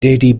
teddy